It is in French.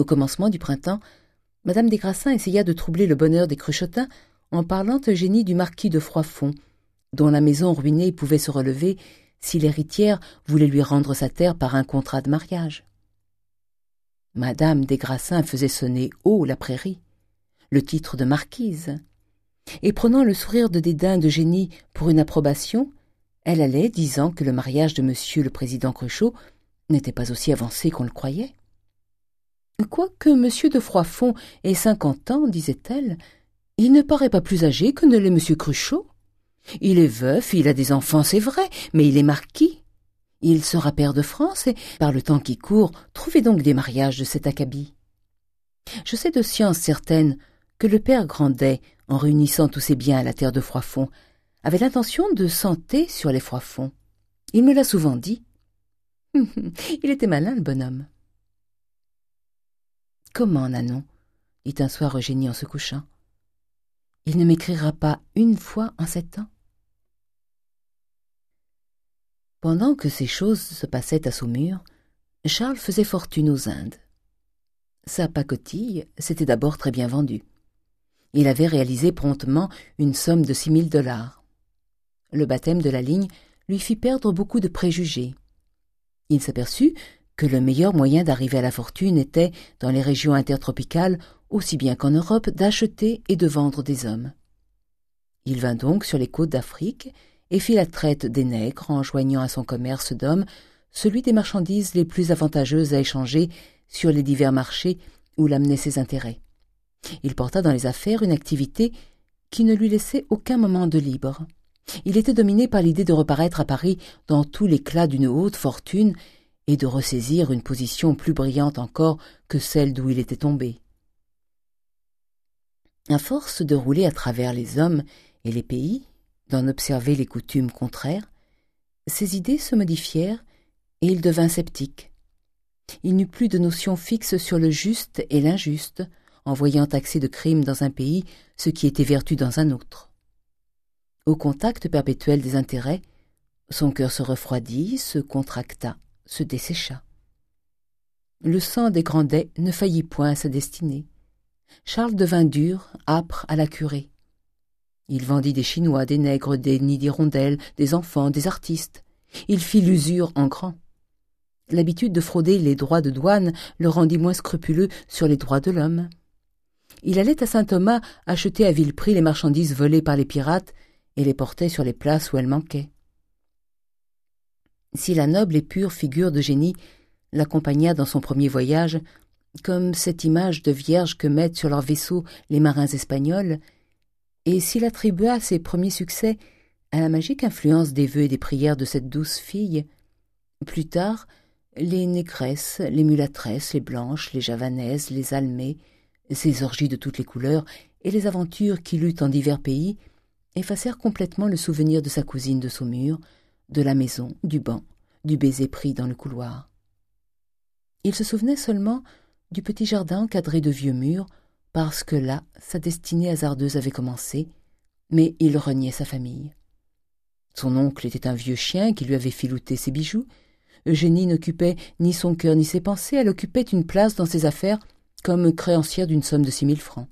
Au commencement du printemps, Madame des Grassins essaya de troubler le bonheur des Cruchotins en parlant à Eugénie du marquis de Froidfond, dont la maison ruinée pouvait se relever si l'héritière voulait lui rendre sa terre par un contrat de mariage. Madame des Grassins faisait sonner haut la prairie, le titre de marquise, et prenant le sourire de dédain de génie pour une approbation, elle allait disant que le mariage de monsieur le président Cruchot n'était pas aussi avancé qu'on le croyait. Quoique monsieur de Froidfond ait cinquante ans, disait-elle, il ne paraît pas plus âgé que ne l'est monsieur Cruchot. Il est veuf, il a des enfants, c'est vrai, mais il est marquis. Il sera père de France et, par le temps qui court, trouvez donc des mariages de cet acabit. Je sais de science certaine que le père Grandet, en réunissant tous ses biens à la terre de Froidfond, avait l'intention de santer sur les Froidfonds. Il me l'a souvent dit. il était malin, le bonhomme. Comment, Nanon? dit un soir Eugénie en se couchant. Il ne m'écrira pas une fois en sept ans Pendant que ces choses se passaient à Saumur, Charles faisait fortune aux Indes. Sa pacotille s'était d'abord très bien vendue. Il avait réalisé promptement une somme de six mille dollars. Le baptême de la ligne lui fit perdre beaucoup de préjugés. Il s'aperçut le meilleur moyen d'arriver à la fortune était, dans les régions intertropicales, aussi bien qu'en Europe, d'acheter et de vendre des hommes. Il vint donc sur les côtes d'Afrique et fit la traite des nègres en joignant à son commerce d'hommes celui des marchandises les plus avantageuses à échanger sur les divers marchés où l'amenaient ses intérêts. Il porta dans les affaires une activité qui ne lui laissait aucun moment de libre. Il était dominé par l'idée de reparaître à Paris dans tout l'éclat d'une haute fortune et de ressaisir une position plus brillante encore que celle d'où il était tombé. À force de rouler à travers les hommes et les pays, d'en observer les coutumes contraires, ses idées se modifièrent et il devint sceptique. Il n'eut plus de notion fixe sur le juste et l'injuste, en voyant taxer de crime dans un pays ce qui était vertu dans un autre. Au contact perpétuel des intérêts, son cœur se refroidit, se contracta, se dessécha. Le sang des Grandets ne faillit point à sa destinée. Charles devint dur, âpre à la curée. Il vendit des Chinois, des nègres, des nids d'hirondelles, des enfants, des artistes. Il fit l'usure en grand. L'habitude de frauder les droits de douane le rendit moins scrupuleux sur les droits de l'homme. Il allait à Saint-Thomas acheter à vil prix les marchandises volées par les pirates et les portait sur les places où elles manquaient. Si la noble et pure figure de génie l'accompagna dans son premier voyage, comme cette image de vierge que mettent sur leurs vaisseaux les marins espagnols, et s'il attribua ses premiers succès à la magique influence des vœux et des prières de cette douce fille, plus tard, les négresses, les mulâtresses, les blanches, les javanaises, les almées, ces orgies de toutes les couleurs et les aventures qu'il eut en divers pays effacèrent complètement le souvenir de sa cousine de Saumur, de la maison, du banc, du baiser pris dans le couloir. Il se souvenait seulement du petit jardin encadré de vieux murs, parce que là, sa destinée hasardeuse avait commencé, mais il reniait sa famille. Son oncle était un vieux chien qui lui avait filouté ses bijoux. Eugénie n'occupait ni son cœur ni ses pensées, elle occupait une place dans ses affaires comme créancière d'une somme de six mille francs.